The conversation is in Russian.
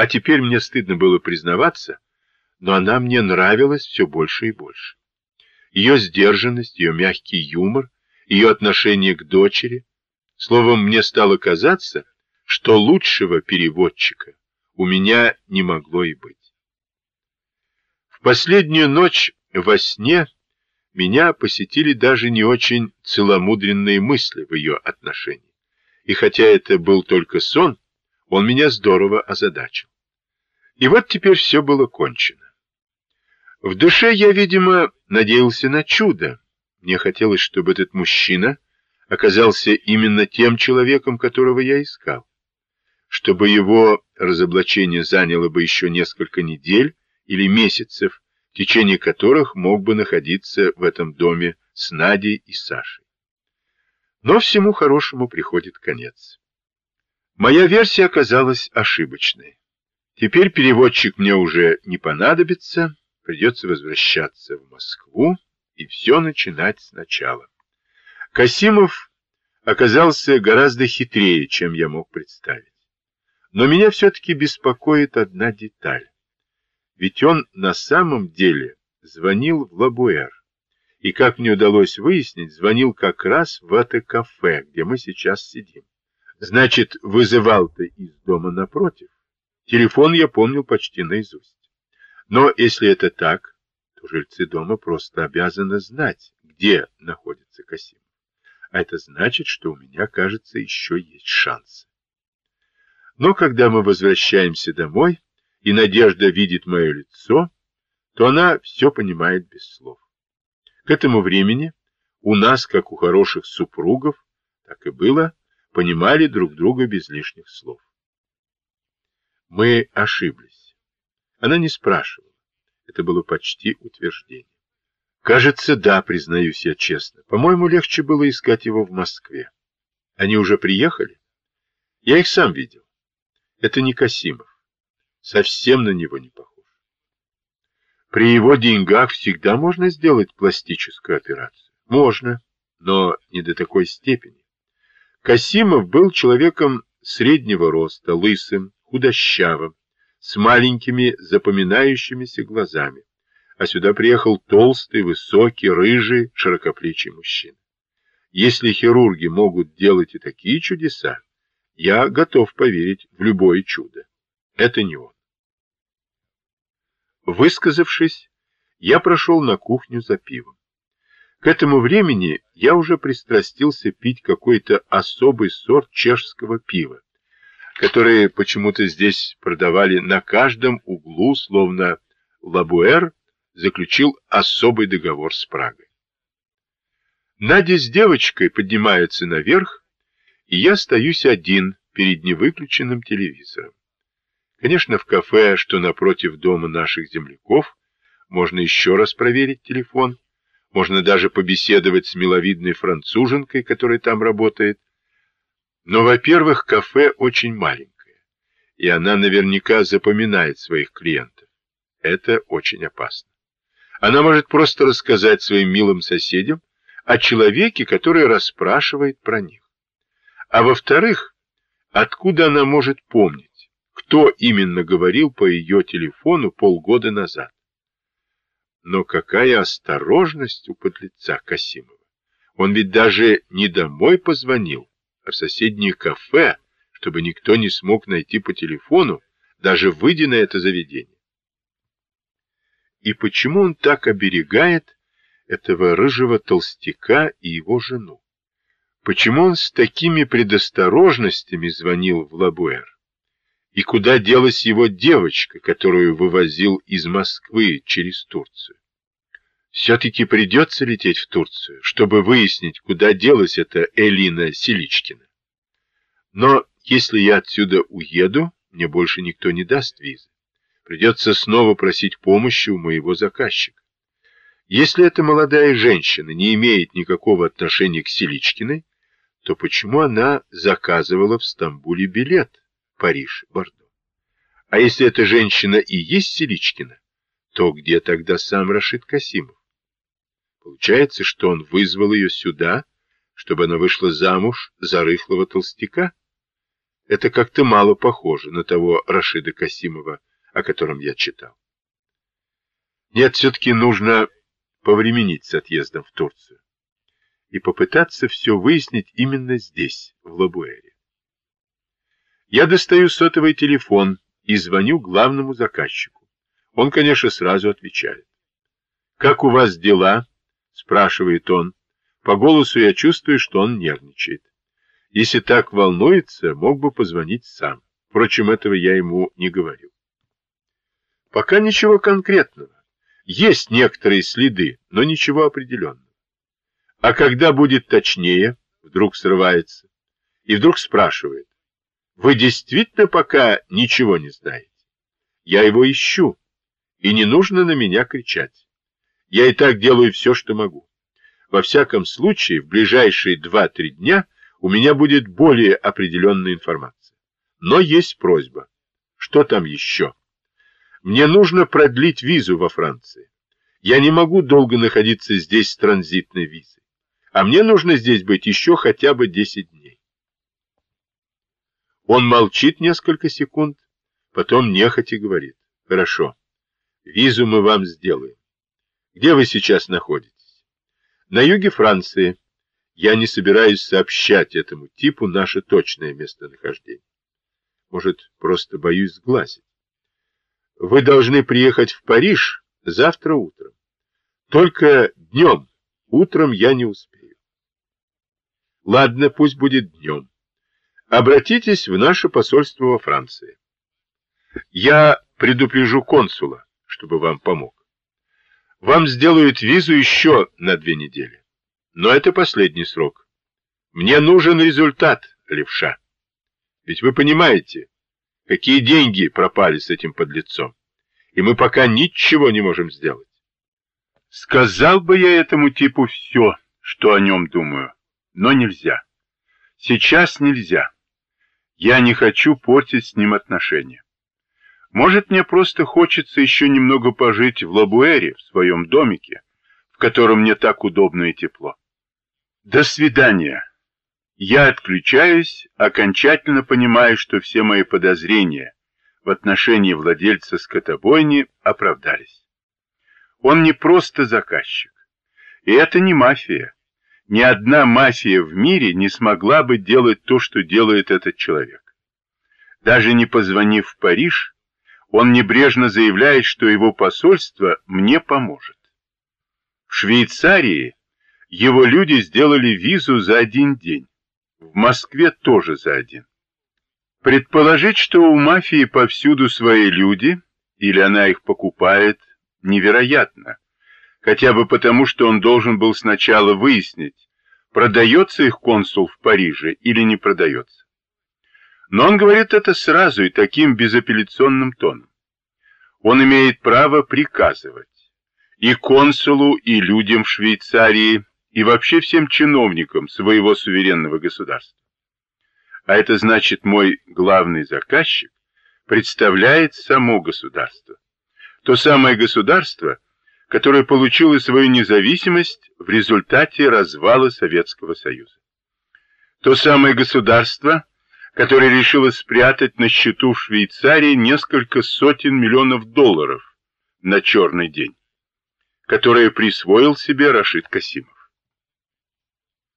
А теперь мне стыдно было признаваться, но она мне нравилась все больше и больше. Ее сдержанность, ее мягкий юмор, ее отношение к дочери. Словом, мне стало казаться, что лучшего переводчика у меня не могло и быть. В последнюю ночь во сне меня посетили даже не очень целомудренные мысли в ее отношении. И хотя это был только сон, он меня здорово озадачил. И вот теперь все было кончено. В душе я, видимо, надеялся на чудо. Мне хотелось, чтобы этот мужчина оказался именно тем человеком, которого я искал. Чтобы его разоблачение заняло бы еще несколько недель или месяцев, в течение которых мог бы находиться в этом доме с Надей и Сашей. Но всему хорошему приходит конец. Моя версия оказалась ошибочной. Теперь переводчик мне уже не понадобится, придется возвращаться в Москву и все начинать сначала. Касимов оказался гораздо хитрее, чем я мог представить. Но меня все-таки беспокоит одна деталь. Ведь он на самом деле звонил в Лабуэр. И, как мне удалось выяснить, звонил как раз в это кафе, где мы сейчас сидим. Значит, вызывал-то из дома напротив. Телефон я помнил почти наизусть. Но если это так, то жильцы дома просто обязаны знать, где находится Касимов. А это значит, что у меня, кажется, еще есть шансы. Но когда мы возвращаемся домой, и Надежда видит мое лицо, то она все понимает без слов. К этому времени у нас, как у хороших супругов, так и было, понимали друг друга без лишних слов. Мы ошиблись. Она не спрашивала. Это было почти утверждение. Кажется, да, признаюсь я честно. По-моему, легче было искать его в Москве. Они уже приехали? Я их сам видел. Это не Касимов совсем на него не похож. При его деньгах всегда можно сделать пластическую операцию. Можно, но не до такой степени. Касимов был человеком среднего роста, лысым, худощавым, с маленькими запоминающимися глазами. А сюда приехал толстый, высокий, рыжий, широкоплечий мужчина. Если хирурги могут делать и такие чудеса, я готов поверить в любое чудо. Это не он. Высказавшись, я прошел на кухню за пивом. К этому времени я уже пристрастился пить какой-то особый сорт чешского пива, которое почему-то здесь продавали на каждом углу, словно Лабуэр заключил особый договор с Прагой. Надя с девочкой поднимаются наверх, и я остаюсь один перед невыключенным телевизором. Конечно, в кафе, что напротив дома наших земляков, можно еще раз проверить телефон, можно даже побеседовать с миловидной француженкой, которая там работает. Но, во-первых, кафе очень маленькое, и она наверняка запоминает своих клиентов. Это очень опасно. Она может просто рассказать своим милым соседям о человеке, который расспрашивает про них. А во-вторых, откуда она может помнить? кто именно говорил по ее телефону полгода назад. Но какая осторожность у подлеца Касимова. Он ведь даже не домой позвонил, в соседнее кафе, чтобы никто не смог найти по телефону, даже выйдя на это заведение. И почему он так оберегает этого рыжего толстяка и его жену? Почему он с такими предосторожностями звонил в Лабуэр? И куда делась его девочка, которую вывозил из Москвы через Турцию? Все-таки придется лететь в Турцию, чтобы выяснить, куда делась эта Элина Селичкина. Но если я отсюда уеду, мне больше никто не даст визы. Придется снова просить помощи у моего заказчика. Если эта молодая женщина не имеет никакого отношения к Селичкиной, то почему она заказывала в Стамбуле билет? Париж, Бордо. А если эта женщина и есть Селичкина, то где тогда сам Рашид Касимов? Получается, что он вызвал ее сюда, чтобы она вышла замуж за рыхлого толстяка? Это как-то мало похоже на того Рашида Касимова, о котором я читал. Нет, все-таки нужно повременить с отъездом в Турцию и попытаться все выяснить именно здесь, в Лабуэре. Я достаю сотовый телефон и звоню главному заказчику. Он, конечно, сразу отвечает. «Как у вас дела?» – спрашивает он. По голосу я чувствую, что он нервничает. Если так волнуется, мог бы позвонить сам. Впрочем, этого я ему не говорю. Пока ничего конкретного. Есть некоторые следы, но ничего определенного. А когда будет точнее, вдруг срывается, и вдруг спрашивает, вы действительно пока ничего не знаете? Я его ищу, и не нужно на меня кричать. Я и так делаю все, что могу. Во всяком случае, в ближайшие два-три дня у меня будет более определенная информация. Но есть просьба. Что там еще? Мне нужно продлить визу во Франции. Я не могу долго находиться здесь с транзитной визой. А мне нужно здесь быть еще хотя бы 10 дней. Он молчит несколько секунд, потом нехотя говорит. Хорошо, визу мы вам сделаем. Где вы сейчас находитесь? На юге Франции. Я не собираюсь сообщать этому типу наше точное местонахождение. Может, просто боюсь сглазить. Вы должны приехать в Париж завтра утром. Только днем. Утром я не успею. Ладно, пусть будет днем. Обратитесь в наше посольство во Франции. Я предупрежу консула, чтобы вам помог. Вам сделают визу еще на две недели. Но это последний срок. Мне нужен результат, левша. Ведь вы понимаете, какие деньги пропали с этим подлецом. И мы пока ничего не можем сделать. Сказал бы я этому типу все, что о нем думаю, но нельзя. Сейчас нельзя. Я не хочу портить с ним отношения. Может, мне просто хочется еще немного пожить в Лабуэре, в своем домике, в котором мне так удобно и тепло. До свидания. Я отключаюсь, окончательно понимая, что все мои подозрения в отношении владельца скотобойни оправдались. Он не просто заказчик. И это не мафия. Ни одна мафия в мире не смогла бы делать то, что делает этот человек. Даже не позвонив в Париж, он небрежно заявляет, что его посольство мне поможет. В Швейцарии его люди сделали визу за один день. В Москве тоже за один. Предположить, что у мафии повсюду свои люди, или она их покупает, невероятно. Хотя бы потому, что он должен был сначала выяснить, продается их консул в Париже или не продается. Но он говорит это сразу и таким безапелляционным тоном. Он имеет право приказывать и консулу, и людям в Швейцарии, и вообще всем чиновникам своего суверенного государства. А это значит, мой главный заказчик представляет само государство. То самое государство, которое получило свою независимость в результате развала Советского Союза. То самое государство, которая решила спрятать на счету в Швейцарии несколько сотен миллионов долларов на черный день, которые присвоил себе Рашид Касимов.